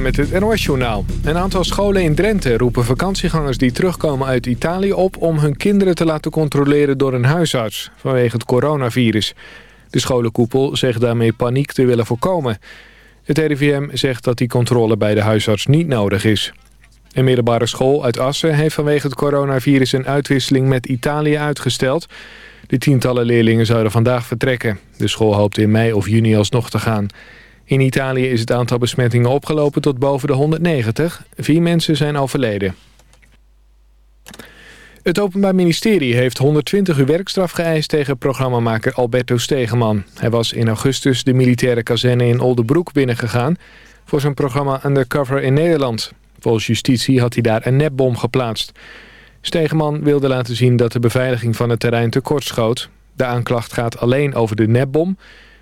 Met het NOS-journaal. Een aantal scholen in Drenthe roepen vakantiegangers die terugkomen uit Italië op... om hun kinderen te laten controleren door een huisarts vanwege het coronavirus. De scholenkoepel zegt daarmee paniek te willen voorkomen. Het RIVM zegt dat die controle bij de huisarts niet nodig is. Een middelbare school uit Assen heeft vanwege het coronavirus... een uitwisseling met Italië uitgesteld... De tientallen leerlingen zouden vandaag vertrekken. De school hoopt in mei of juni alsnog te gaan. In Italië is het aantal besmettingen opgelopen tot boven de 190. Vier mensen zijn overleden. Het Openbaar Ministerie heeft 120 uur werkstraf geëist tegen programmamaker Alberto Stegeman. Hij was in augustus de militaire kazerne in Oldenbroek binnengegaan... voor zijn programma Undercover in Nederland. Volgens justitie had hij daar een nepbom geplaatst. Stegeman wilde laten zien dat de beveiliging van het terrein tekortschoot. De aanklacht gaat alleen over de nepbom...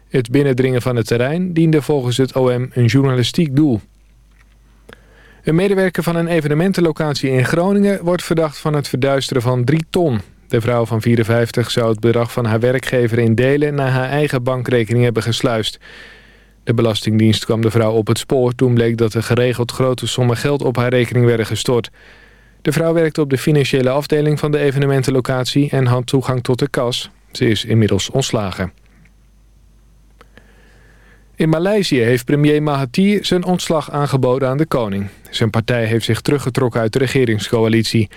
Het binnendringen van het terrein diende volgens het OM een journalistiek doel. Een medewerker van een evenementenlocatie in Groningen... wordt verdacht van het verduisteren van 3 ton. De vrouw van 54 zou het bedrag van haar werkgever in delen... naar haar eigen bankrekening hebben gesluist. De Belastingdienst kwam de vrouw op het spoor... toen bleek dat er geregeld grote sommen geld op haar rekening werden gestort. De vrouw werkte op de financiële afdeling van de evenementenlocatie... en had toegang tot de kas. Ze is inmiddels ontslagen. In Maleisië heeft premier Mahathir zijn ontslag aangeboden aan de koning. Zijn partij heeft zich teruggetrokken uit de regeringscoalitie.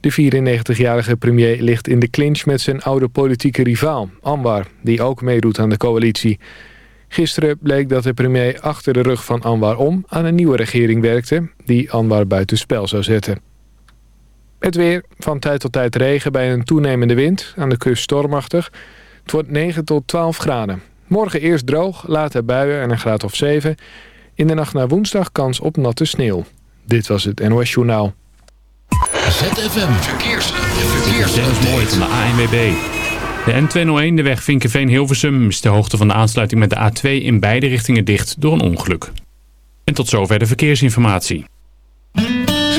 De 94-jarige premier ligt in de clinch met zijn oude politieke rivaal, Anwar... die ook meedoet aan de coalitie. Gisteren bleek dat de premier achter de rug van Anwar om... aan een nieuwe regering werkte, die Anwar buitenspel zou zetten. Het weer, van tijd tot tijd regen bij een toenemende wind, aan de kust stormachtig. Het wordt 9 tot 12 graden. Morgen eerst droog, later buien en een graad of 7. In de nacht naar woensdag kans op natte sneeuw. Dit was het NOS Journaal. ZFM Verkeers. Verkeers. Mooi van de ANWB. De N201, de weg Vinkenveen-Hilversum, is de hoogte van de aansluiting met de A2 in beide richtingen dicht door een ongeluk. En tot zover de verkeersinformatie.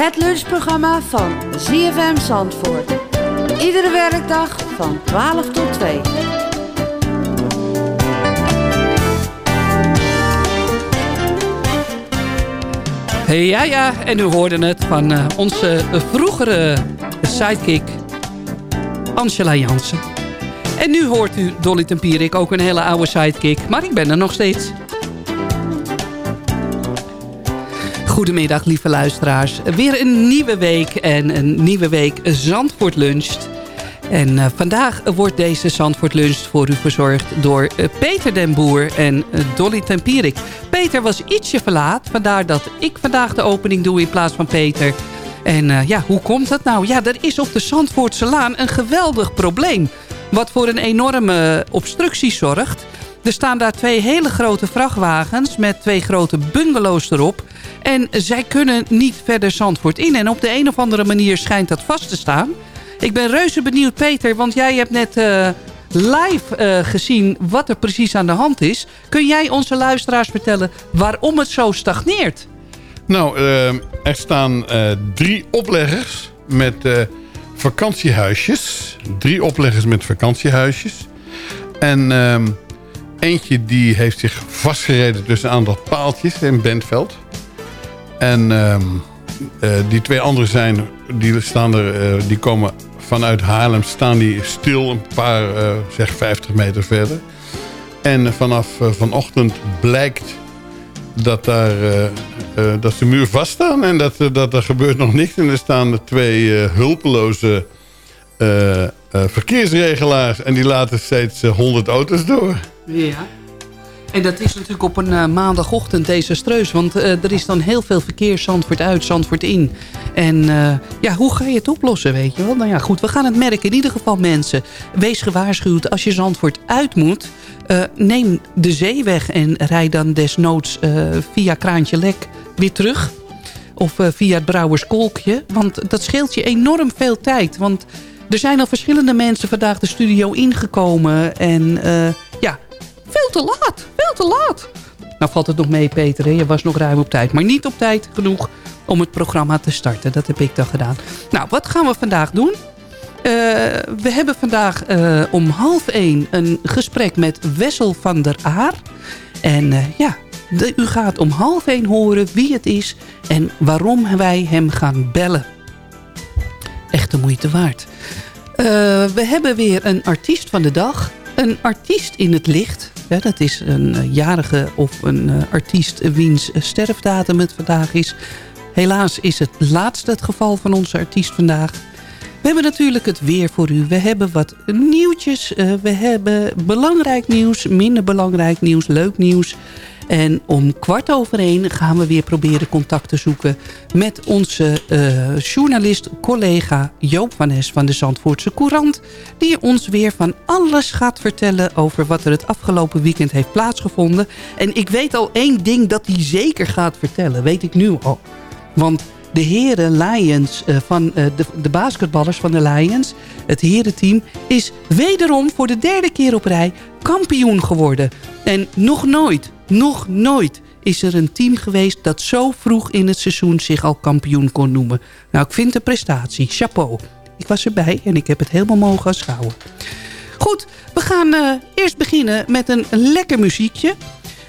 Het lunchprogramma van ZFM Zandvoort. Iedere werkdag van 12 tot 2. Hey, ja, ja, en u hoorde het van eh, onze vroegere sidekick Angela Jansen. En nu hoort u Dolly Tempierik, ook een hele oude sidekick. Maar ik ben er nog steeds. Goedemiddag, lieve luisteraars. Weer een nieuwe week en een nieuwe week Zandvoort Luncht. En uh, vandaag wordt deze Zandvoort Lunch voor u verzorgd door uh, Peter den Boer en uh, Dolly Tempierik. Peter was ietsje verlaat, vandaar dat ik vandaag de opening doe in plaats van Peter. En ja, hoe komt dat nou? Ja, er is op de Zandvoortse Laan een geweldig probleem. Wat voor een enorme obstructie zorgt. Er staan daar twee hele grote vrachtwagens met twee grote bungalows erop. En zij kunnen niet verder Zandvoort in. En op de een of andere manier schijnt dat vast te staan. Ik ben reuze benieuwd, Peter, want jij hebt net uh, live uh, gezien wat er precies aan de hand is. Kun jij onze luisteraars vertellen waarom het zo stagneert? Nou, uh, er staan drie opleggers met vakantiehuisjes. Drie opleggers met vakantiehuisjes. En ehm, eentje die heeft zich vastgereden tussen een aantal paaltjes in Bentveld. En ehm, die twee andere zijn, die, staan er, die komen vanuit Haarlem staan die stil een paar, uh, zeg 50 meter verder. En vanaf vanochtend blijkt dat, daar, dat de muur vaststaan en dat, dat er gebeurt nog niks. En er staan er twee hulpeloze verkeersregelaars en die laten steeds 100 auto's door. Ja. En dat is natuurlijk op een uh, maandagochtend desastreus. Want uh, er is dan heel veel verkeer Zandvoort uit, Zandvoort in. En uh, ja, hoe ga je het oplossen, weet je wel? Nou ja, goed, we gaan het merken. In ieder geval mensen, wees gewaarschuwd. Als je Zandvoort uit moet, neem de zeeweg en rijd dan desnoods via Kraantje Lek weer terug. Of via het Brouwerskolkje. Want dat scheelt je enorm veel tijd. Want er zijn al verschillende mensen vandaag de studio ingekomen. En veel te laat, veel te laat. Nou valt het nog mee, Peter. Hè? Je was nog ruim op tijd. Maar niet op tijd genoeg om het programma te starten. Dat heb ik dan gedaan. Nou, wat gaan we vandaag doen? Uh, we hebben vandaag uh, om half één een gesprek met Wessel van der Aar. En uh, ja, u gaat om half één horen wie het is en waarom wij hem gaan bellen. Echt de moeite waard. we hebben weer een artiest van de dag. Een artiest in het licht. Ja, dat is een uh, jarige of een uh, artiest wiens sterfdatum het vandaag is. Helaas is het laatste het geval van onze artiest vandaag. We hebben natuurlijk het weer voor u. We hebben wat nieuwtjes. Uh, we hebben belangrijk nieuws, minder belangrijk nieuws, leuk nieuws. En om kwart over één gaan we weer proberen contact te zoeken... met onze uh, journalist, collega Joop van Es van de Zandvoortse Courant... die ons weer van alles gaat vertellen over wat er het afgelopen weekend heeft plaatsgevonden. En ik weet al één ding dat hij zeker gaat vertellen, weet ik nu al. Want de heren Lions, uh, van, uh, de, de basketballers van de Lions, het herenteam, is wederom voor de derde keer op rij kampioen geworden. En nog nooit, nog nooit is er een team geweest dat zo vroeg in het seizoen zich al kampioen kon noemen. Nou, ik vind de prestatie. Chapeau. Ik was erbij en ik heb het helemaal mogen aanschouwen. Goed, we gaan uh, eerst beginnen met een lekker muziekje.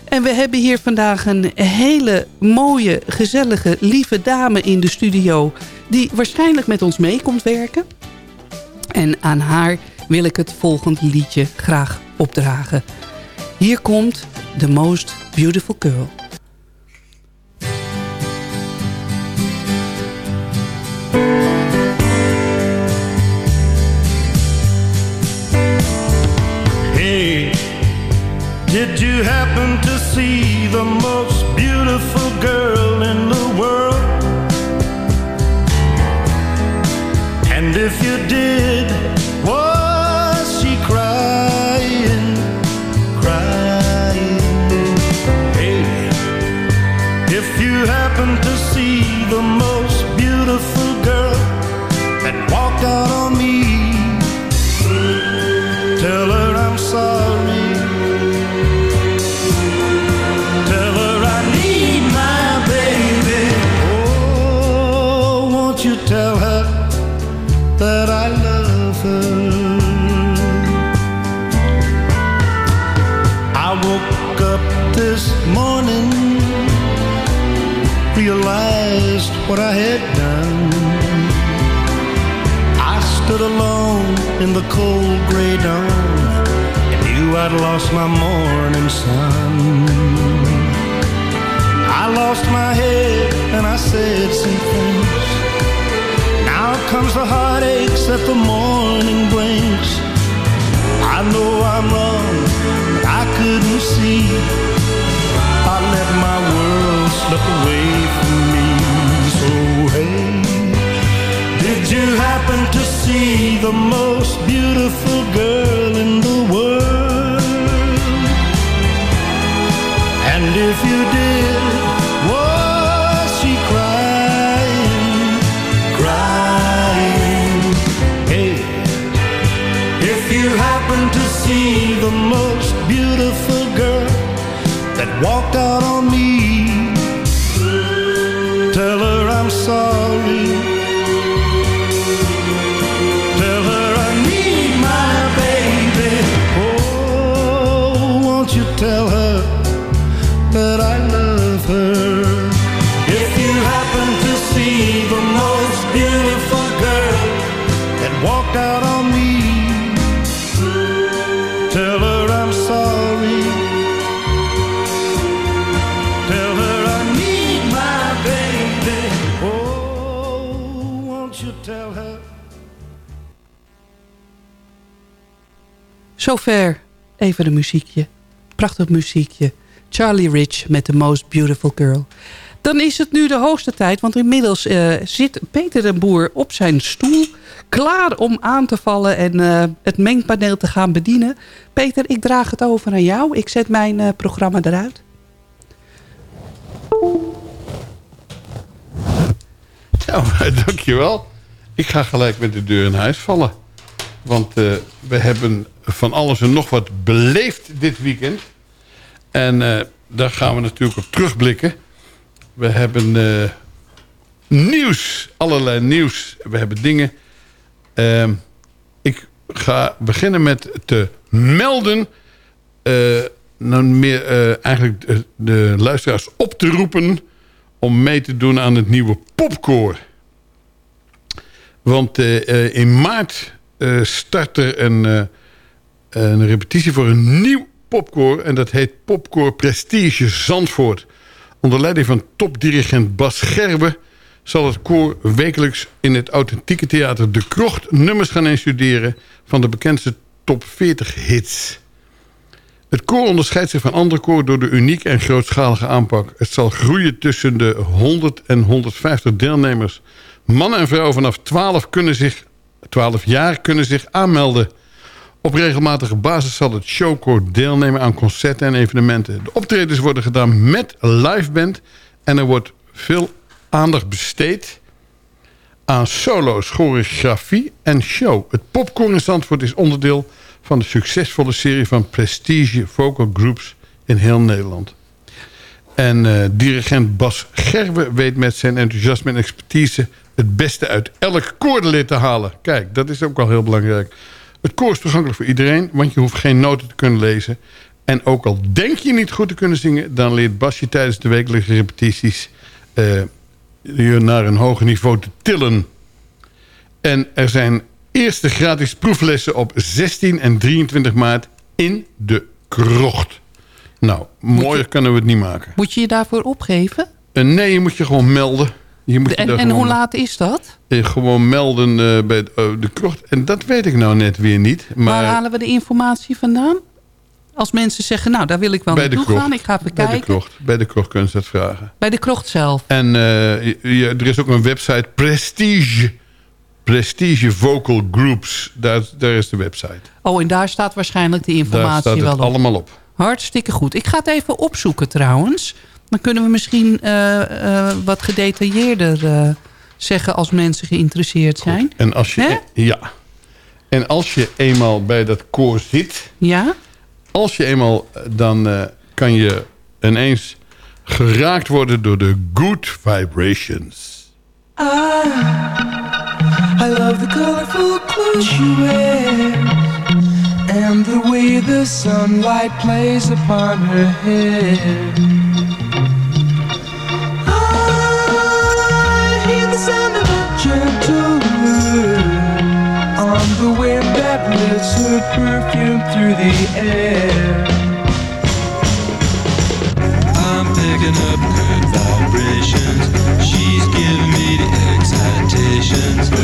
En we hebben hier vandaag een hele mooie, gezellige, lieve dame in de studio... die waarschijnlijk met ons mee komt werken. En aan haar wil ik het volgende liedje graag opdragen. Hier komt The Most Beautiful Girl. Hey, did you happen to see the most beautiful girl in the world? And if you did, was you tell her? Zover even een muziekje. Prachtig muziekje. Charlie Rich met The Most Beautiful Girl. Dan is het nu de hoogste tijd, want inmiddels eh, zit Peter den Boer op zijn stoel... klaar om aan te vallen en eh, het mengpaneel te gaan bedienen. Peter, ik draag het over aan jou. Ik zet mijn eh, programma eruit. Ja, dankjewel. Ik ga gelijk met de deur in huis vallen. Want eh, we hebben van alles en nog wat beleefd dit weekend. En eh, daar gaan we natuurlijk op terugblikken. We hebben eh, nieuws, allerlei nieuws. We hebben dingen. Ehm, ik ga beginnen met te melden... nou meer eigenlijk de, de luisteraars op te roepen... om mee te doen aan het nieuwe popkoor. Want eh, eh, in maart eh, start er een, een repetitie voor een nieuw popkoor. En dat heet Popkoor Prestige Zandvoort. Onder leiding van topdirigent Bas Gerbe... zal het koor wekelijks in het authentieke theater De Krocht... nummers gaan instuderen van de bekendste top 40 hits. Het koor onderscheidt zich van andere koor door de unieke en grootschalige aanpak. Het zal groeien tussen de 100 en 150 deelnemers. Mannen en vrouwen vanaf 12, kunnen zich, 12 jaar kunnen zich aanmelden. Op regelmatige basis zal het showkoor deelnemen aan concerten en evenementen. De optredens worden gedaan met liveband en er wordt veel aandacht besteed aan solo's, choreografie en show. Het popcorn in Zandvoort is onderdeel van de succesvolle serie van prestige vocal groups in heel Nederland. En eh, dirigent Bas Gerwe weet met zijn enthousiasme en expertise... het beste uit elk koordelid te halen. Kijk, dat is ook wel heel belangrijk. Het koor is toegankelijk voor iedereen, want je hoeft geen noten te kunnen lezen. En ook al denk je niet goed te kunnen zingen... dan leert Bas je tijdens de wekelijkse repetities... eh, je naar een hoger niveau te tillen. En er zijn eerste gratis proeflessen op 16 en 23 maart in de krocht. Nou, mooier kunnen we het niet maken. Moet je je daarvoor opgeven? Eh, nee, je moet je gewoon melden. Je moet je En, daar en gewoon, hoe laat is dat? eh, gewoon melden eh, bij de, eh, de krocht. En dat weet ik nou net weer niet. Waar Maar halen we de informatie vandaan? Als mensen zeggen, nou, daar wil ik wel naartoe gaan. Ik ga even bij de krocht. Bij de krocht kunnen ze dat vragen. Bij de krocht zelf. En je- er is ook een website, Prestige. Prestige Vocal Groups. Daar, daar is de website. Oh, en daar staat waarschijnlijk de Daar informatie staat het wel op. allemaal op. Hartstikke goed. Ik ga het even opzoeken trouwens. Dan kunnen we misschien eh, eh, wat gedetailleerder eh, zeggen als mensen geïnteresseerd zijn. En als je, ja. En als je eenmaal bij dat koor zit... Ja? Als je eenmaal, dan eh, kan je ineens geraakt worden door de good vibrations. I love the colorful clothes she wears and the way the sunlight plays upon her hair. Sound of a gentle wind on the wind that lifts her perfume through the air. I'm picking up good vibrations. She's giving me the excitations.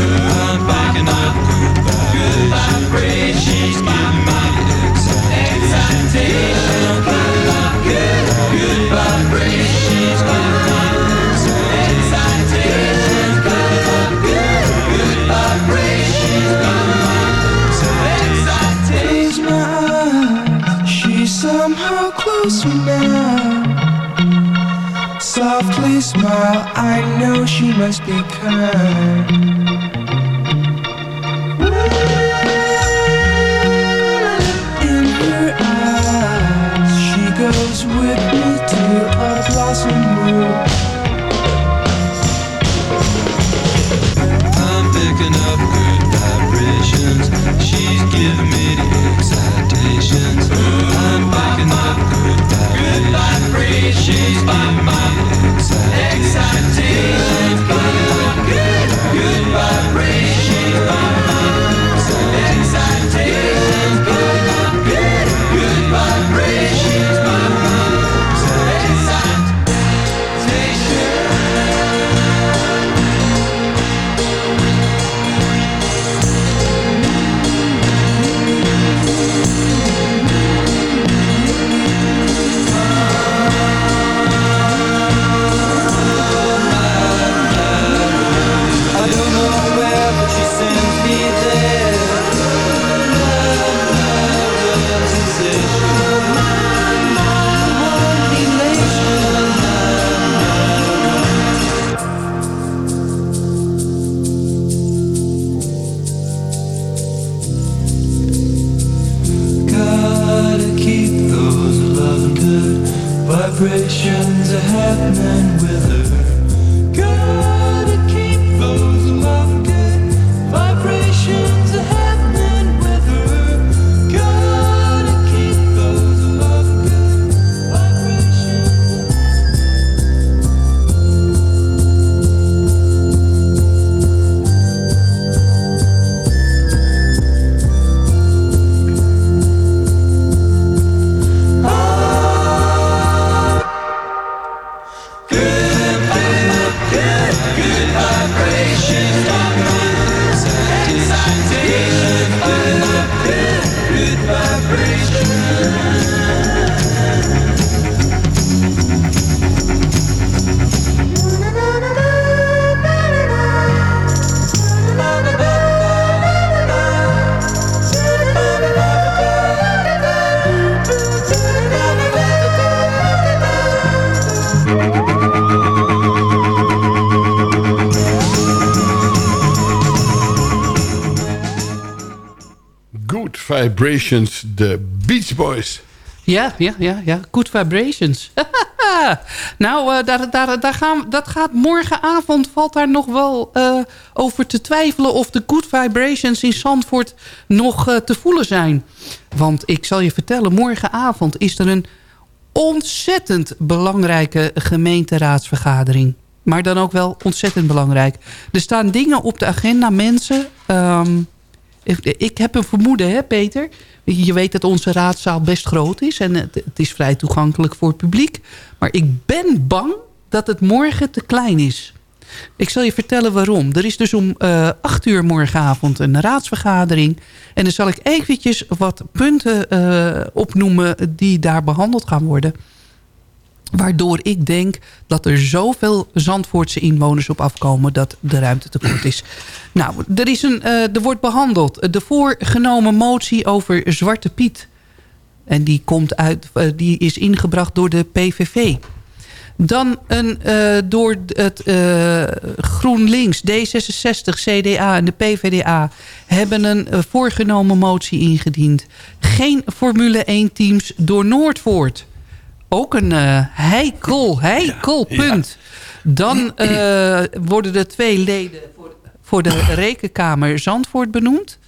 Vibrations are happening with Vibrations, de Beach Boys. Ja, ja, ja, ja. Good vibrations. nou, eh, daar, daar, daar gaan, dat gaat morgenavond valt daar nog wel eh, over te twijfelen... of de good vibrations in Zandvoort nog eh, te voelen zijn. Want ik zal je vertellen, morgenavond is er een ontzettend belangrijke gemeenteraadsvergadering. Maar dan ook wel ontzettend belangrijk. Er staan dingen op de agenda, mensen... ehm, ik, heb een vermoeden, hè, Peter. Je weet dat onze raadzaal best groot is. En het, is vrij toegankelijk voor het publiek. Maar ik ben bang dat het morgen te klein is. Ik zal je vertellen waarom. Er is dus om eh 8 uur morgenavond een raadsvergadering. En dan zal ik eventjes wat punten eh, opnoemen die daar behandeld gaan worden. Waardoor ik denk dat er zoveel Zandvoortse inwoners op afkomen... dat de ruimte tekort is. Nou, er, is een, eh, er wordt behandeld de voorgenomen motie over Zwarte Piet. En die, komt uit, eh, die is ingebracht door de PVV. Dan een, eh, door het GroenLinks, D66, CDA en de PVDA... hebben een voorgenomen motie ingediend. Geen Formule 1 teams door Noordvoort. Ook een eh, heikel, heikel punt. Dan eh, worden er twee leden voor, voor de rekenkamer Zandvoort benoemd.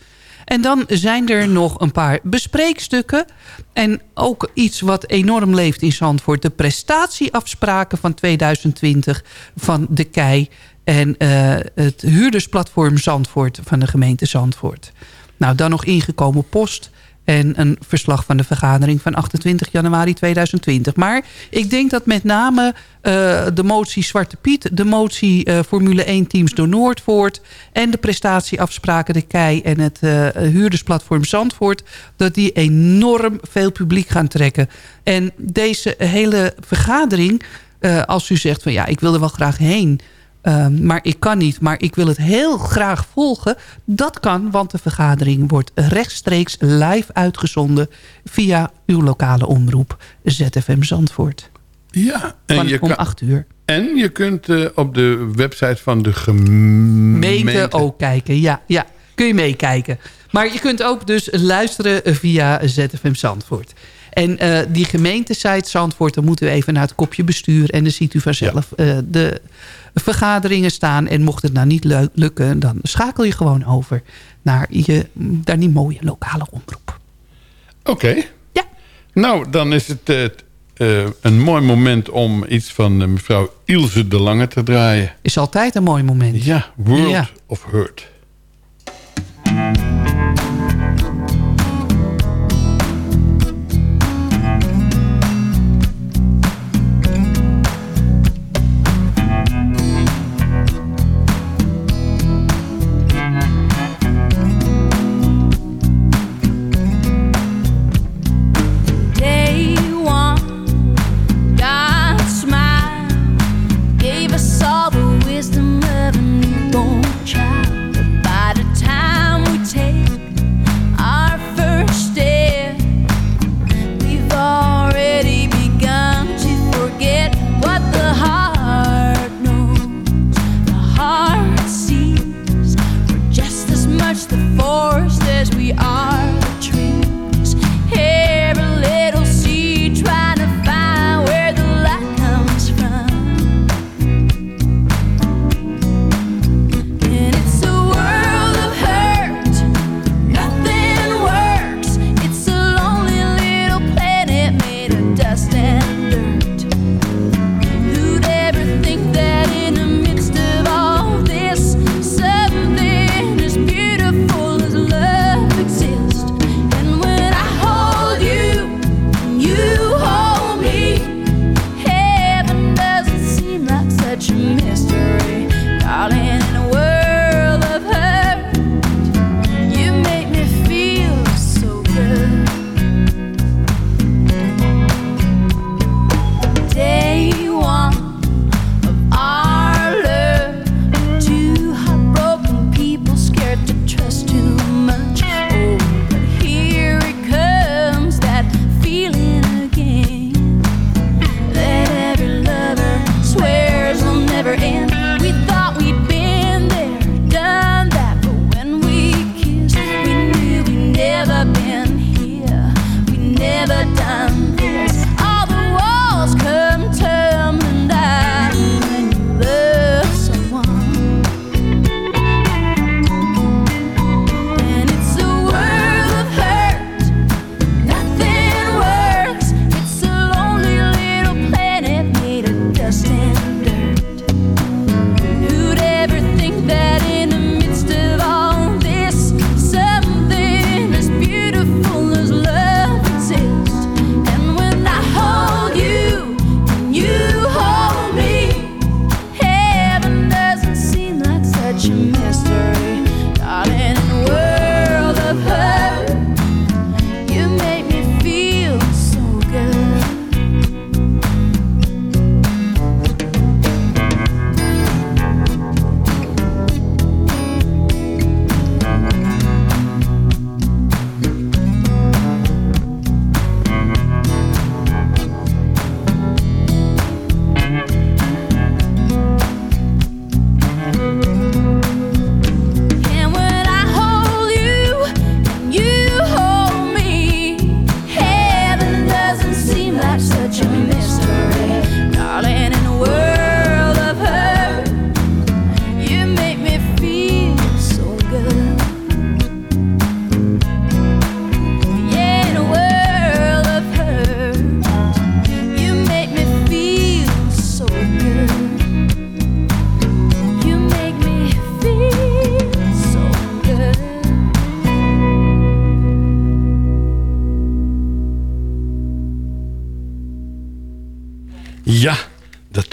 En dan zijn er nog een paar bespreekstukken. En ook iets wat enorm leeft in Zandvoort. De prestatieafspraken van 2020 van de KEI. En eh, het huurdersplatform Zandvoort van de gemeente Zandvoort. Nou, dan nog ingekomen post. En een verslag van de vergadering van 28 januari 2020. Maar ik denk dat met name uh, de motie Zwarte Piet... de motie uh, Formule 1 teams door Noordvoort... en de prestatieafspraken de KEI en het uh, huurdersplatform Zandvoort... dat die enorm veel publiek gaan trekken. En deze hele vergadering, als u zegt van ja, ik wil er wel graag heen... Uh, maar ik kan niet, maar ik wil het heel graag volgen. Dat kan, want de vergadering wordt rechtstreeks live uitgezonden... via uw lokale omroep ZFM Zandvoort. Ja, en van, je om kan, acht uur. En je kunt uh, op de website van de gemeente... Gemeente ook kijken, ja, ja. Kun je meekijken. Maar je kunt ook dus luisteren via ZFM Zandvoort. En uh, die gemeentesite Zandvoort, dan moeten we even naar het kopje bestuur... en dan ziet u vanzelf ja. uh, de vergaderingen staan. En mocht het nou niet lukken, dan schakel je gewoon over... naar, je, naar die mooie lokale omroep. Oké. Okay. Ja. Nou, dan is het uh, uh, een mooi moment om iets van mevrouw Ilse de Lange te draaien. Is altijd een mooi moment. Ja, World ja. of Hurt.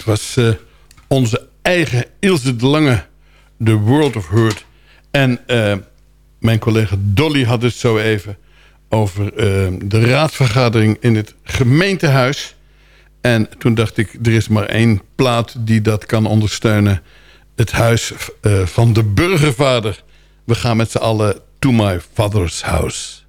Was eh, onze eigen Ilse de Lange, The World of Hurt. En eh, mijn collega Dolly had het zo even over eh, de raadsvergadering in het gemeentehuis. En toen dacht ik, er is maar één plaat die dat kan ondersteunen. Het huis van de burgervader. We gaan met z'n allen to my father's house.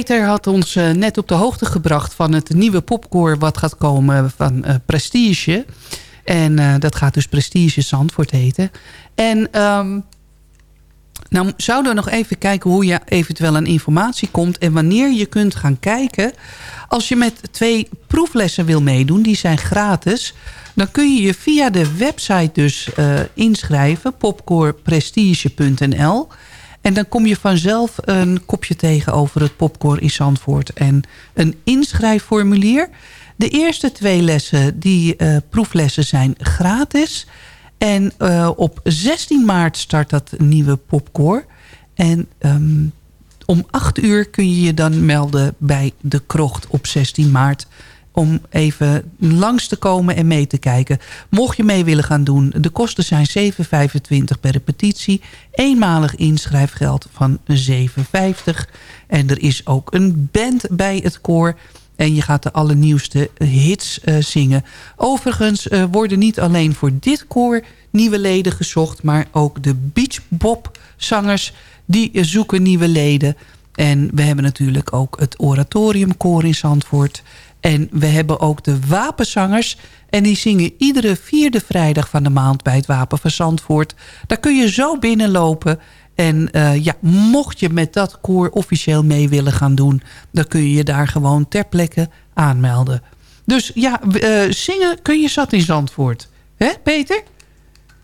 Peter had ons uh, net op de hoogte gebracht van het nieuwe popcore wat gaat komen van uh, Prestige. En uh, dat gaat dus Prestige Zandvoort heten. En um, nou zouden we nog even kijken hoe je eventueel aan informatie komt... en wanneer je kunt gaan kijken. Als je met twee proeflessen wil meedoen, die zijn gratis... dan kun je je via de website dus inschrijven, popcoreprestige.nl... En dan kom je vanzelf een kopje tegen over het popcorn in Zandvoort. En een inschrijfformulier. De eerste twee lessen, die uh, proeflessen, zijn gratis. En uh, op 16 maart start dat nieuwe popcore. En um, om 8 uur kun je je dan melden bij de krocht op 16 maart om even langs te komen en mee te kijken. Mocht je mee willen gaan doen, de kosten zijn 7,25 per repetitie. Eenmalig inschrijfgeld van 7,50. En er is ook een band bij het koor. En je gaat de allernieuwste hits uh, zingen. Overigens uh, worden niet alleen voor dit koor nieuwe leden gezocht... maar ook de beachbop zangers die zoeken nieuwe leden... En we hebben natuurlijk ook het oratoriumkoor in Zandvoort. En we hebben ook de wapenzangers. En die zingen iedere vierde vrijdag van de maand bij het Wapen van Zandvoort. Daar kun je zo binnenlopen. En uh, ja, mocht je met dat koor officieel mee willen gaan doen... dan kun je je daar gewoon ter plekke aanmelden. Dus ja, uh, zingen kun je zat in Zandvoort. Hè, Peter?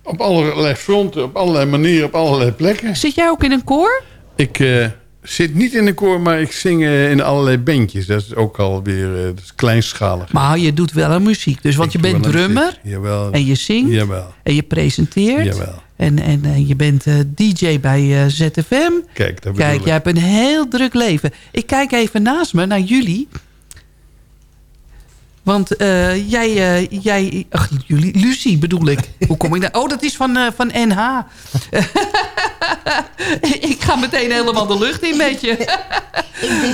Op allerlei fronten, op allerlei manieren, op allerlei plekken. Zit jij ook in een koor? Ik uh, zit niet in een koor, maar ik zing in allerlei bandjes. Dat is ook alweer dat is kleinschalig. Maar je doet wel een muziek. Dus, want ik je bent drummer. Jawel. En je zingt. Jawel. En je presenteert. Jawel. En, en, en je bent uh, DJ bij uh, ZFM. Kijk, dat Kijk, jij hebt een heel druk leven. Ik kijk even naast me naar jullie. Want uh, jij, jij... Ach, jullie, Lucie bedoel ik. Hoe kom ik daar? Oh, dat is van, van NH. ik ga meteen helemaal de lucht in met je.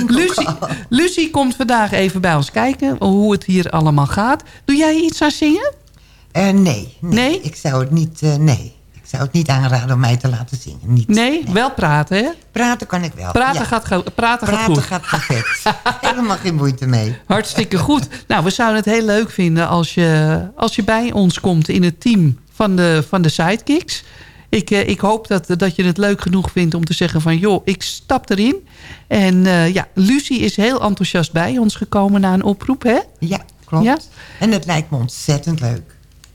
Lucie, Lucie komt vandaag even bij ons kijken hoe het hier allemaal gaat. Doe jij iets aan zingen? Uh, nee, nee, nee. Ik zou het niet... Uh, nee. Zou het niet aanraden om mij te laten zingen. Niet, nee, nee, wel praten, hè? Praten kan ik wel. Praten, ja. gaat, praten, praten gaat goed. gaat perfect. Helemaal geen moeite mee. Hartstikke goed. Nou, we zouden het heel leuk vinden als je, als je bij ons komt in het team van de, van de Sidekicks. Ik, uh, ik hoop dat, dat je het leuk genoeg vindt om te zeggen van... joh, ik stap erin. En uh, ja, Lucie is heel enthousiast bij ons gekomen na een oproep, hè? Ja, klopt. Ja? En het lijkt me ontzettend leuk.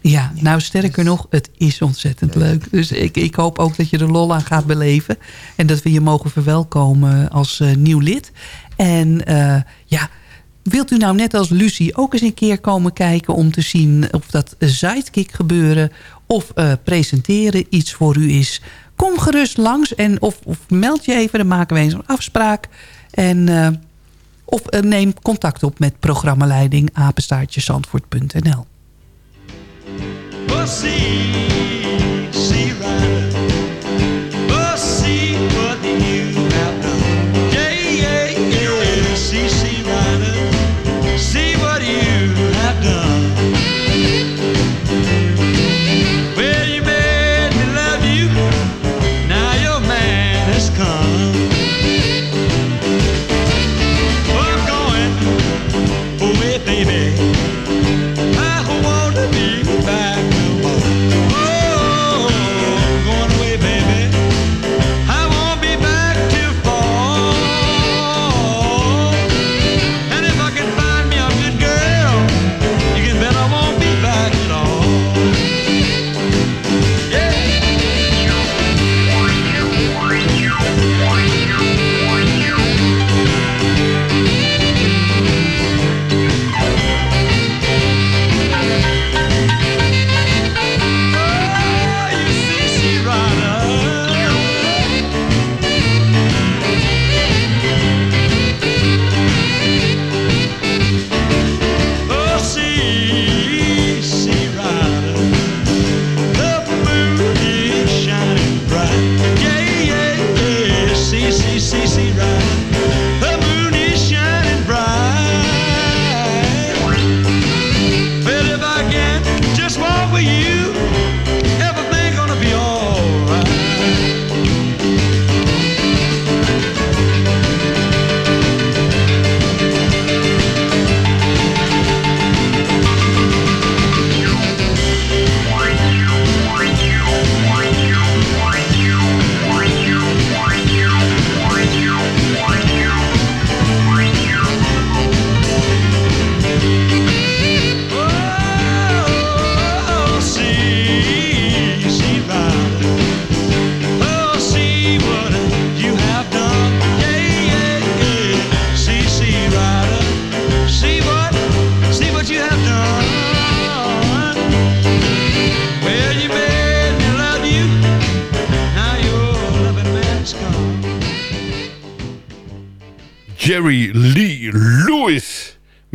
Ja, nou sterker nog, het is ontzettend leuk. Dus ik, ik hoop ook dat je er lol aan gaat beleven. En dat we je mogen verwelkomen als uh, nieuw lid. En uh, ja, wilt u nou net als Lucie ook eens een keer komen kijken... om te zien of dat sidekick gebeuren of uh, presenteren iets voor u is... kom gerust langs en of, of meld je even, dan maken we eens een afspraak. En, of neem contact op met programmaleiding apenstaartjesandvoort.nl. Oh,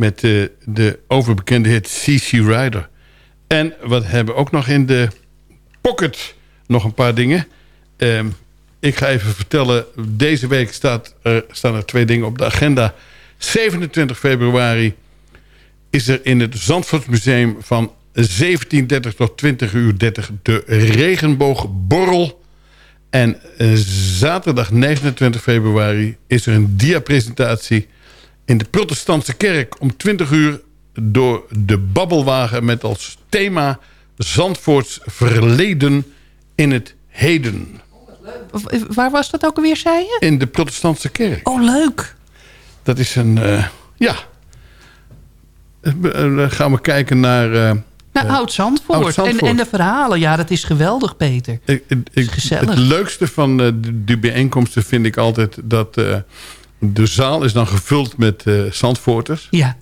met uh, de overbekende hit CC Rider. En wat hebben we ook nog in de pocket? Nog een paar dingen. Um, ik ga even vertellen, deze week staat, staan er twee dingen op de agenda. 27 februari is er in het Zandvoortsmuseum van 17.30 tot 20 uur 30 de regenboogborrel. En uh, zaterdag 29 februari is er een diapresentatie in de protestantse kerk om 20 uur... door de Babbelwagen met als thema... Zandvoorts verleden in het heden. Waar was dat ook alweer, zei je? In de protestantse kerk. Oh, leuk. Dat is een... eh, ja. Eh, Dan gaan we kijken naar... eh, Naar eh, Oud-Zandvoort. En, Oud-Zandvoort. en de verhalen. Ja, dat is geweldig, Peter. Ik, ik- gezellig. Het leukste van eh, de, die bijeenkomsten vind ik altijd dat eh, de zaal is dan gevuld met eh Zandvoorters. Ja.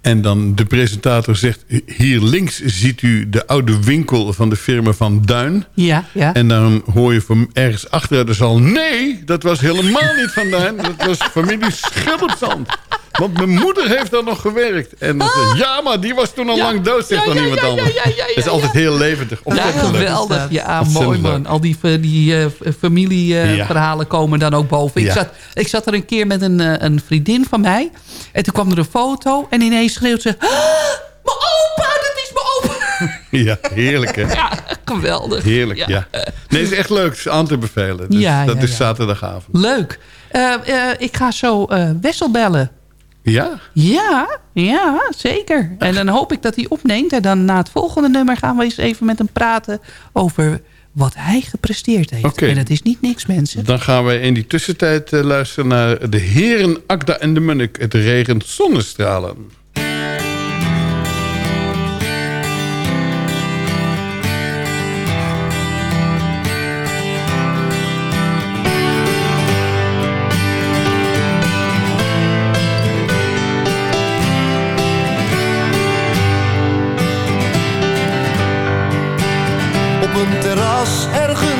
En dan de presentator zegt, hier links ziet u de oude winkel van de firma Van Duin. Ja, ja. En dan hoor je van ergens achteruit de zaal, nee, dat was helemaal niet Van Duin. Dat was familie Schilderzand. Want mijn moeder heeft daar nog gewerkt. En dan zegt, ja, maar die was toen al Ja. lang dood, zegt Ja, dan ja, iemand anders. ja, ja, ja, Het is altijd heel levendig. Ja, geweldig. Ja, mooi man. Al die, eh, die eh, familieverhalen komen dan ook boven. Ik, zat, ik zat er een keer met een, eh, een vriendin van mij. En toen kwam er een foto. En ineens schreeuwt ze... "Ah, mijn opa, dat is mijn opa. Ja, heerlijk hè. Ja, geweldig. Heerlijk, ja. Nee, het is echt leuk. Het is aan te bevelen. Dus Ja, dat is zaterdagavond. Leuk. Eh, eh, ik ga zo eh, Wessel bellen. Ja? Ja, ja, zeker. En dan hoop ik dat hij opneemt. En dan na het volgende nummer gaan we eens even met hem praten... over wat hij gepresteerd heeft. En dat is niet niks, mensen. Dan gaan we in die tussentijd eh, luisteren naar de heren Akda en de Munnik. Het regent zonnestralen.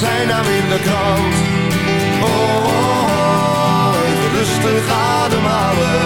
zijn naam in de krant. Oh, oh, oh, even rustig ademhalen.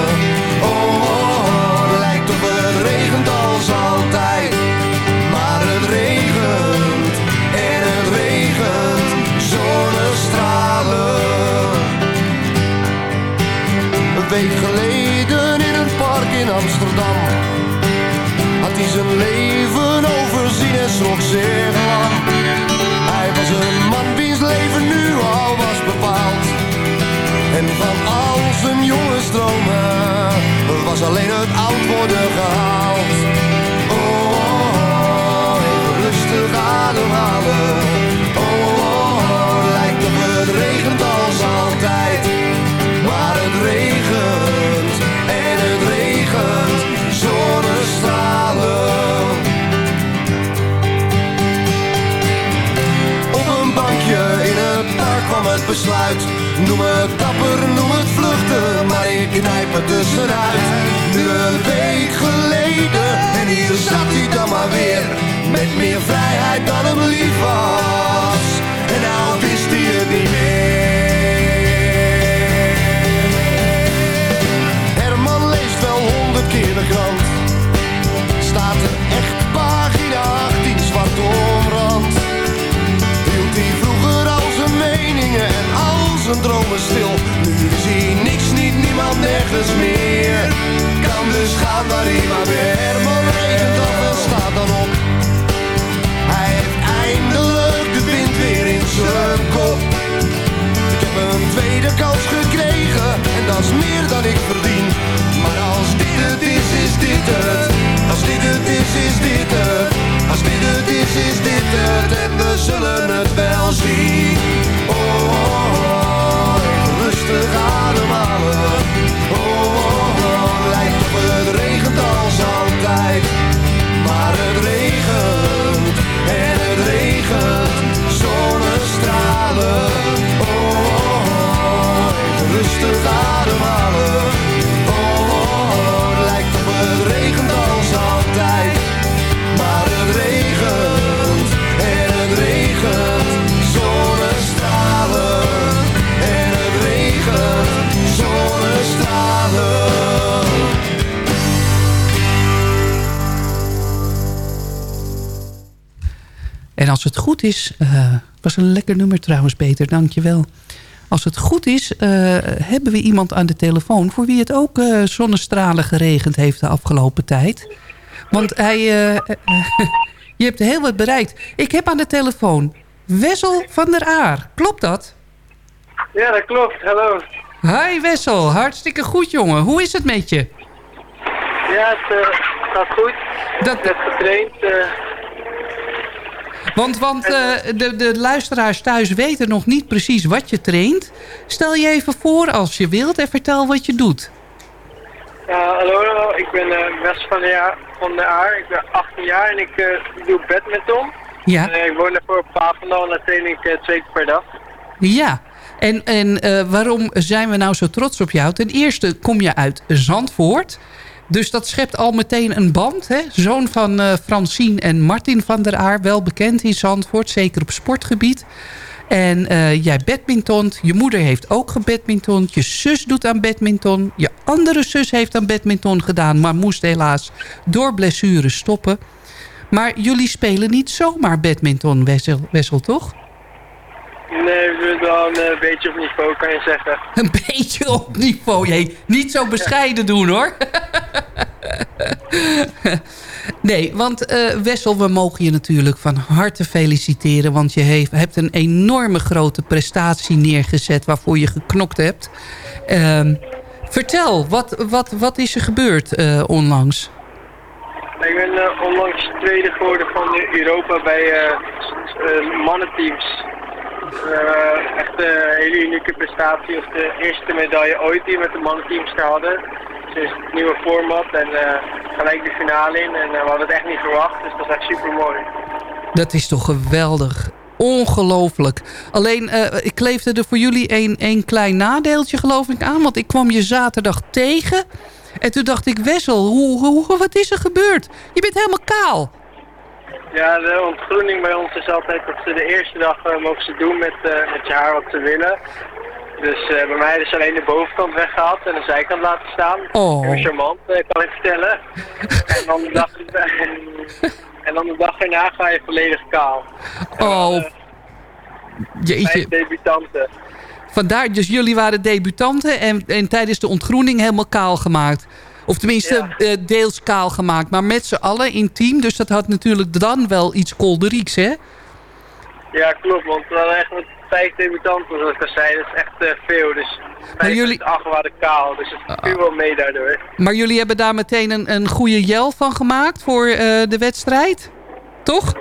Zullen als het goed is... eh was een lekker nummer trouwens, Peter, dankjewel. Als het goed is, eh, hebben we iemand aan de telefoon... voor wie het ook eh, zonnestralen geregend heeft de afgelopen tijd. Want hij... je hebt heel wat bereikt. Ik heb aan de telefoon Wessel van der Aar. Klopt dat? Ja, dat klopt. Hallo. Hi Wessel, hartstikke goed jongen. Hoe is het met je? Ja, het gaat goed. Dat... Ik heb getraind. Want, want eh, de, de luisteraars thuis weten nog niet precies wat je traint. Stel je even voor als je wilt en vertel wat je doet. ja, hallo. Ik ben Wes van, de Jaar, van Aar. Ik ben 18 jaar en ik eh, doe badminton. Ja. En, ik woon voor Papendal en dan train ik twee keer per dag. Ja, en, en waarom zijn we nou zo trots op jou? Ten eerste kom je uit Zandvoort. Dus dat schept al meteen een band. Hè? Zoon van eh Francine en Martin van der Aar. Wel bekend in Zandvoort, zeker op sportgebied. En eh, jij badmintont. Je moeder heeft ook gebadmintond. Je zus doet aan badminton. Je andere zus heeft aan badminton gedaan... maar moest helaas door blessure stoppen. Maar jullie spelen niet zomaar badminton, Wessel, Wessel toch? Nee, we wel een eh, beetje op niveau, kan je zeggen. Een beetje op niveau. Jee, niet zo bescheiden doen hoor. nee, want eh, Wessel, we mogen je natuurlijk van harte feliciteren. Want je heeft, hebt een enorme grote prestatie neergezet waarvoor je geknokt hebt. Ehm, vertel, wat, wat, wat is er gebeurd eh, onlangs? Ik ben onlangs tweede geworden van Europa bij mannenteams. Eh, echt een hele unieke prestatie. Of de eerste medaille ooit die met de mannenteams hadden. Sinds het nieuwe format en eh, gelijk de finale in. En eh, we hadden het echt niet verwacht, dus dat is echt super mooi. Dat is toch geweldig. Ongelooflijk. Alleen, ik kleefde er voor jullie een, een klein nadeeltje geloof ik aan. Want ik kwam je zaterdag tegen. En toen dacht ik, Wessel, hoe, hoe, wat is er gebeurd? Je bent helemaal kaal. Ja, de ontgroening bij ons is altijd dat ze de eerste dag eh, mogen ze doen met, eh, met je haar wat ze willen. Dus eh, bij mij is alleen de bovenkant weggehaald en de zijkant laten staan. Oh. Heel charmant, kan ik vertellen. en, dan de dag, en dan de dag erna ga je volledig kaal. Oh, jeetje. Debutanten. Vandaar, dus jullie waren debutanten en, en tijdens de ontgroening helemaal kaal gemaakt. Of tenminste, eh, deels kaal gemaakt. Maar met z'n allen intiem. Dus dat had natuurlijk dan wel iets kolderieks, hè? Ja, klopt, want we hadden echt met vijf debutanten, zoals ik al zei. Dat is echt eh, veel. Dus vijf jullie- acht waren kaal, dus het viel wel mee daardoor. Maar jullie hebben daar meteen een, een goede jel van gemaakt voor eh, de wedstrijd? Toch?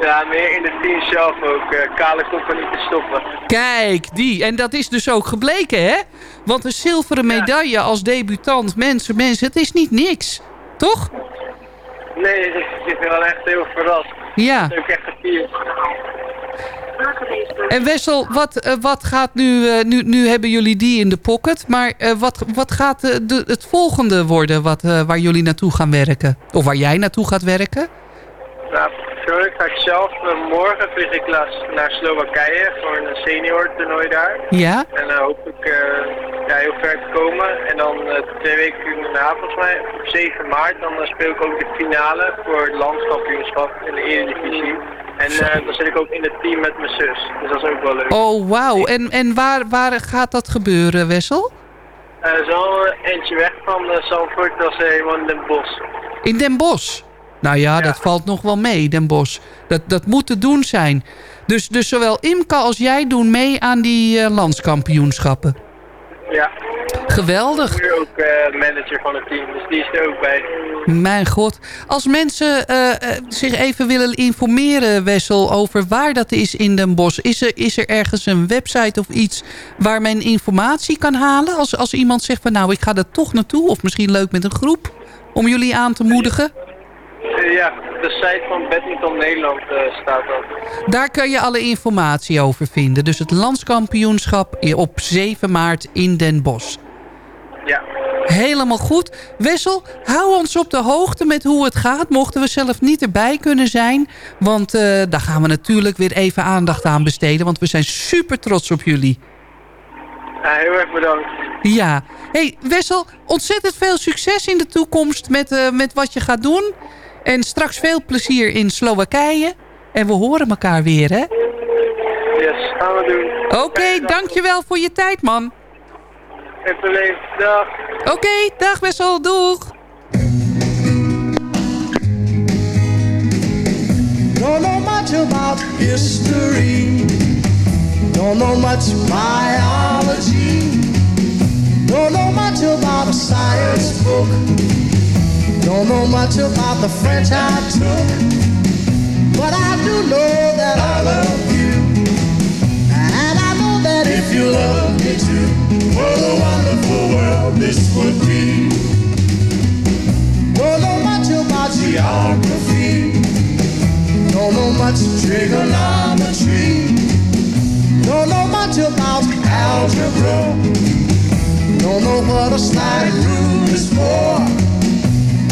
Ja, meer in het team zelf ook. eh, kale koppen niet te stoppen. Kijk, die. En dat is dus ook gebleken, hè? Want een zilveren medaille als debutant, mensen, mensen, het is niet niks. Toch? Nee, ik ben wel echt heel verrast. Ja. Dat is ook echt gevierd. En Wessel, wat, eh, wat gaat nu, eh, nu... Nu hebben jullie die in de pocket. Maar wat, wat gaat de, het volgende worden wat, waar jullie naartoe gaan werken? Of waar jij naartoe gaat werken? Nou, persoonlijk ga ik zelf eh, morgen vlieg ik naar Slowakije voor een senior toernooi daar. Ja? En dan hoop ik eh, ja, heel ver te komen. En dan eh, twee weken daarna, volgens mij, op 7 maart, dan eh, speel ik ook de finale voor het landskampioenschap in de Eredivisie. En eh, dan zit ik ook in het team met mijn zus. Dus dat is ook wel leuk. Oh, wauw. En, en waar, waar gaat dat gebeuren, Wessel? Eh, zo een eentje weg van uh, Zandvoort, dat is helemaal in Den Bosch. In Den Bosch? Nou ja, dat valt nog wel mee, Den Bosch. Dat, dat moet te doen zijn. Dus, dus zowel Imke als jij doen mee aan die eh, landskampioenschappen. Ja. Geweldig. Ik ben ook eh, manager van het team, dus die is er ook bij. Mijn god. Als mensen eh, zich even willen informeren, Wessel, over waar dat is in Den Bosch. Is er, is er ergens een website of iets waar men informatie kan halen? Als, als iemand zegt van nou, ik ga er toch naartoe. Of misschien leuk met een groep om jullie aan te moedigen. Eh, ja, de site van Badminton Nederland eh, staat dat. Daar kun je alle informatie over vinden. Dus het landskampioenschap op 7 maart in Den Bosch. Ja. Helemaal goed. Wessel, hou ons op de hoogte met hoe het gaat. Mochten we zelf niet erbij kunnen zijn. Want eh, daar gaan we natuurlijk weer even aandacht aan besteden. Want we zijn super trots op jullie. Ja, heel erg bedankt. Ja. hey, Wessel, ontzettend veel succes in de toekomst met, met wat je gaat doen. En straks veel plezier in Slowakije. En we horen elkaar weer, hè? Yes, gaan we doen. Oké, dankjewel voor je tijd, man. Geen probleem. Dag. Oké, dag Wessel, doeg. Don't know much about history. Don't know much biology. Don't know much about a science book. Don't know much about the French I took. But I do know that I love you. And I know that if you love me too, what a wonderful world this would be. Don't know much about geography. Don't know much trigonometry. Don't know much about algebra. Don't know what a slide rule is for.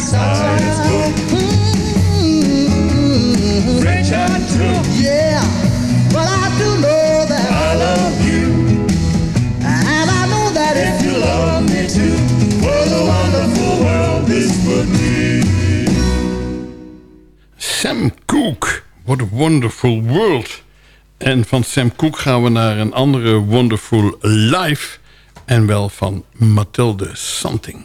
Science book. Yeah, but I do know that I love you. And I know that if you love me too, what a wonderful world this would be. Sam Cooke. What a wonderful world. En van Sam Cooke gaan we naar een andere Wonderful Life. En wel van Mathilde Santing.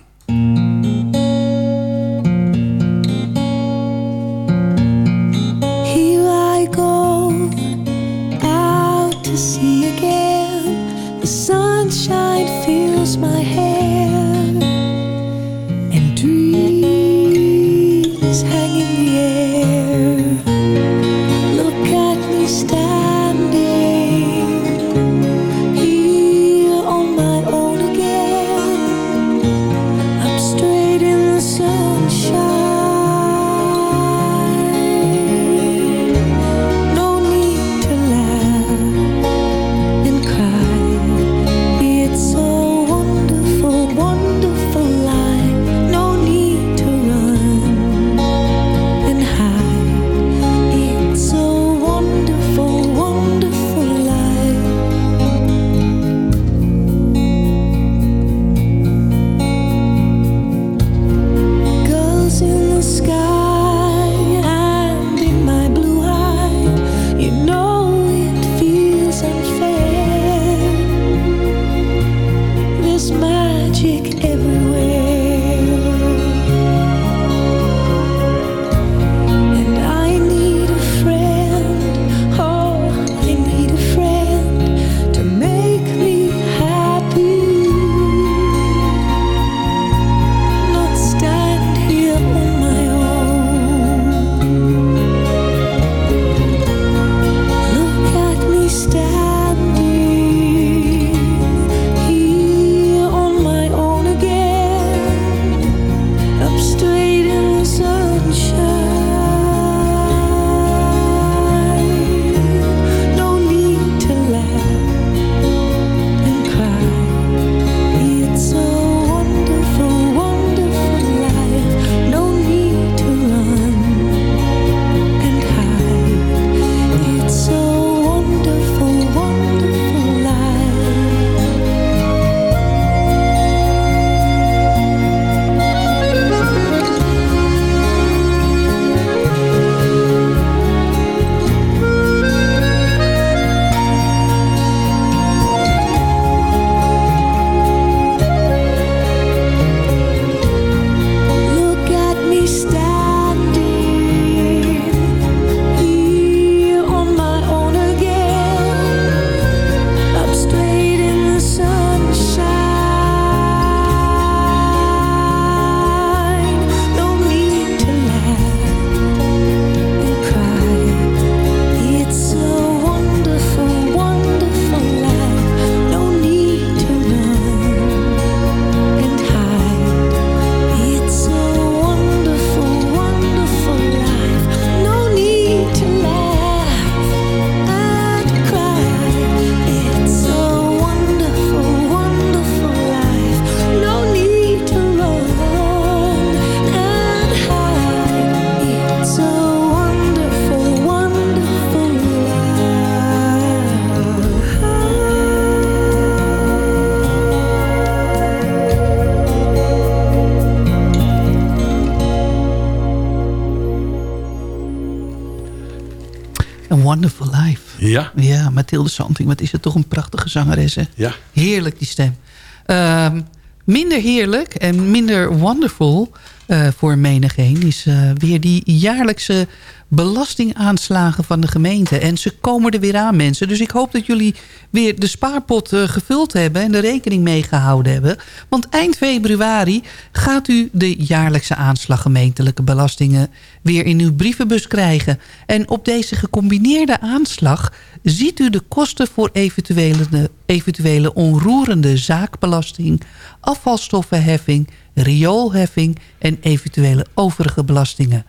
Mathilde Santing. Wat is het toch een prachtige zangeres, hè? Ja. Heerlijk, die stem. Ehm, minder heerlijk en minder wonderful eh, voor menigeen... is eh, weer die jaarlijkse belastingaanslagen van de gemeente. En ze komen er weer aan, mensen. Dus ik hoop dat jullie weer de spaarpot eh, gevuld hebben... en de rekening meegehouden hebben. Want eind februari gaat u de jaarlijkse aanslag gemeentelijke belastingen... weer in uw brievenbus krijgen. En op deze gecombineerde aanslag ziet u de kosten voor eventuele, eventuele onroerende zaakbelasting... afvalstoffenheffing, rioolheffing en eventuele overige belastingen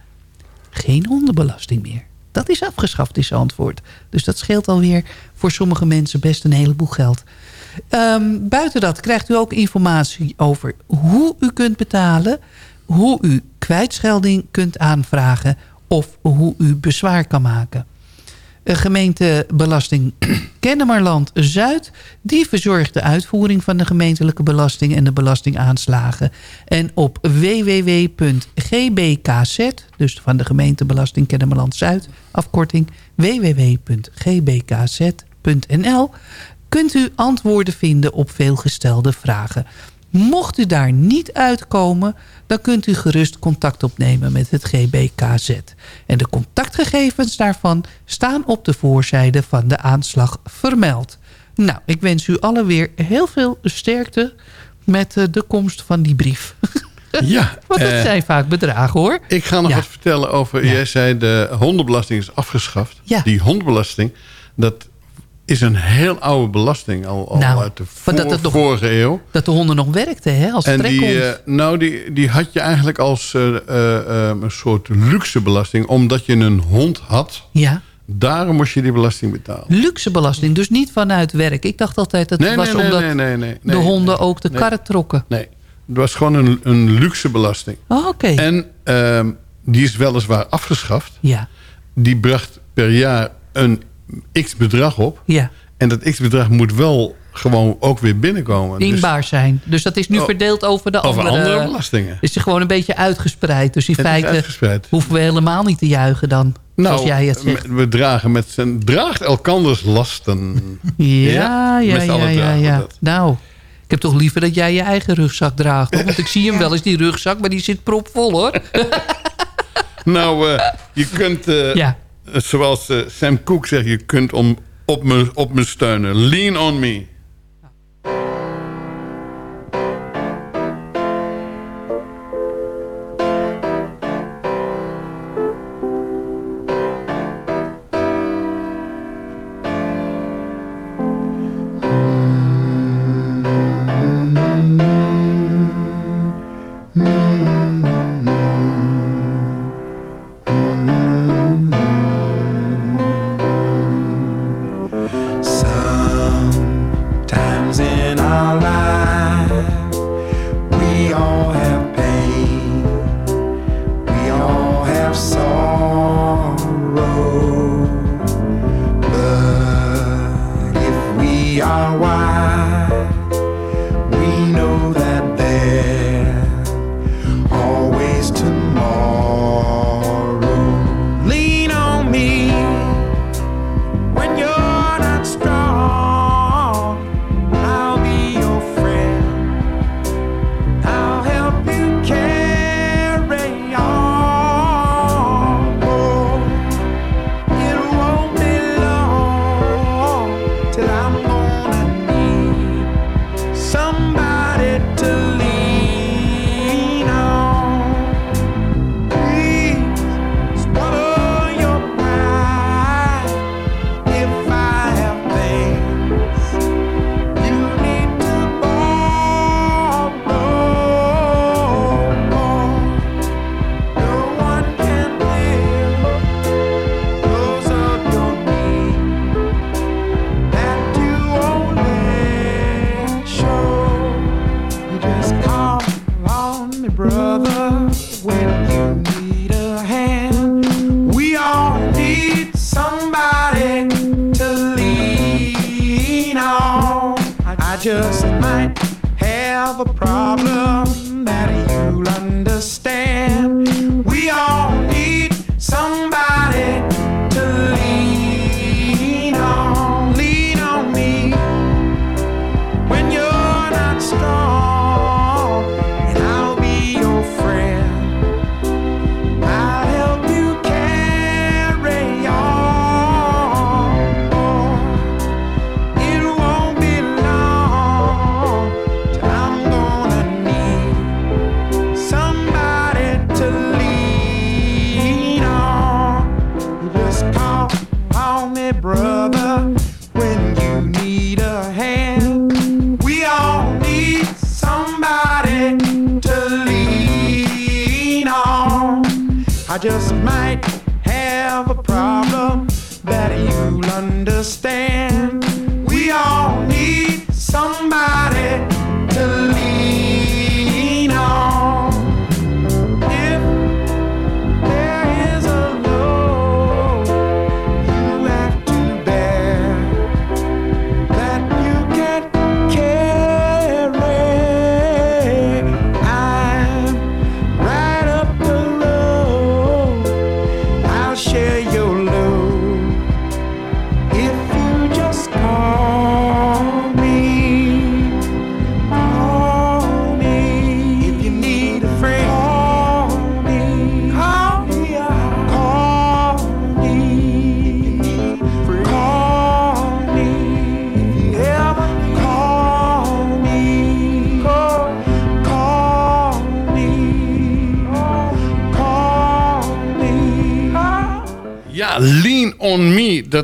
geen hondenbelasting meer. Dat is afgeschaft, is antwoord. Dus dat scheelt alweer voor sommige mensen best een heleboel geld. Ehm, buiten dat krijgt u ook informatie over hoe u kunt betalen... hoe u kwijtschelding kunt aanvragen... of hoe u bezwaar kan maken. De gemeentebelasting Kennemerland Zuid... die verzorgt de uitvoering van de gemeentelijke belasting... en de belastingaanslagen. En op www.gbkz, dus van de gemeentebelasting Kennemerland Zuid... afkorting www.gbkz.nl... kunt u antwoorden vinden op veelgestelde vragen... Mocht u daar niet uitkomen, dan kunt u gerust contact opnemen met het GBKZ. En de contactgegevens daarvan staan op de voorzijde van de aanslag vermeld. Nou, ik wens u allen weer heel veel sterkte met eh, de komst van die brief. Ja. Want dat eh, zijn vaak bedragen hoor. Ik ga nog Ja. wat vertellen over... Jij zei de hondenbelasting is afgeschaft. Ja. Die hondenbelasting, dat is een heel oude belasting. Al, al Nou, uit de dat nog- vorige eeuw. Dat de honden nog werkten hè, als En die, eh, nou, die, die had je eigenlijk als eh, eh, een soort luxe belasting. Omdat je een hond had. Ja. Daarom moest je die belasting betalen. Luxe belasting, dus niet vanuit werk. Ik dacht altijd dat het Nee, was nee, omdat nee, de honden ook de karren trokken. Nee, het was gewoon een, een luxe belasting. Oh, Oké. En ehm, die is weliswaar afgeschaft. Ja. Die bracht per jaar een x-bedrag op. Ja. En dat x-bedrag moet wel gewoon ook weer binnenkomen. Dus- Dienbaar zijn. Dus dat is nu Oh, verdeeld over de over andere... andere belastingen. Is er gewoon een beetje uitgespreid. Dus in Het feite hoeven we helemaal niet te juichen dan. nou, zoals jij het zegt. we dragen met z'n... Draagt elkanders lasten. Ja, ja, ja, ja. Nou, ik heb toch liever dat jij je eigen rugzak draagt. Hoor? Want ik zie hem wel eens, die rugzak, maar die zit propvol hoor. Nou, eh, je kunt... eh, Ja. Eh, Zoals eh, Sam Cooke zegt, je kunt om, op, me, op me steunen. Lean on me.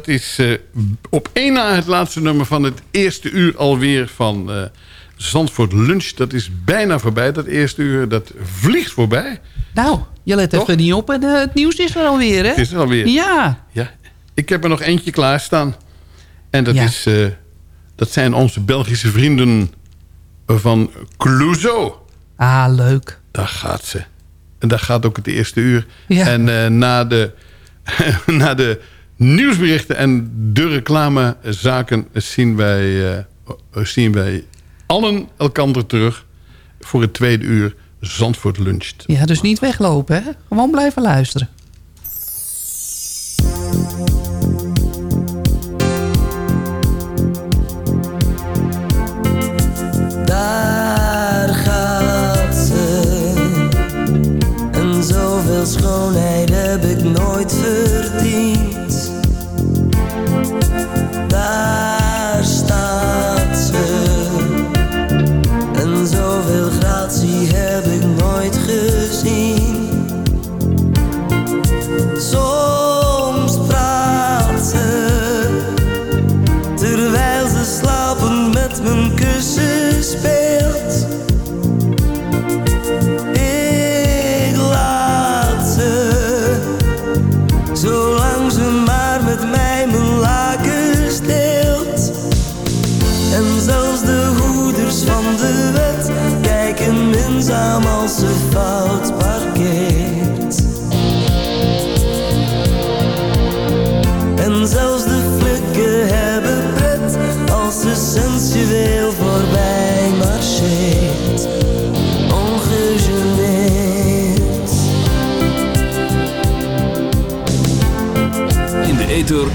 Dat is eh, op één na het laatste nummer van het eerste uur alweer van eh, Zandvoort Lunch. Dat is bijna voorbij, dat eerste uur. Dat vliegt voorbij. Nou, je let even niet op en eh, het nieuws is er alweer, hè? Het is er alweer. Ja. Ja, ik heb er nog eentje klaarstaan. En dat, is, dat zijn onze Belgische vrienden van Clouseau. Ah, leuk. Daar gaat ze. En daar gaat ook het eerste uur. Ja. En na, de, na de nieuwsberichten en de reclamezaken zien wij, eh, zien wij allen elkander terug voor het tweede uur Zandvoort luncht. Ja, dus niet weglopen, hè? Gewoon blijven luisteren.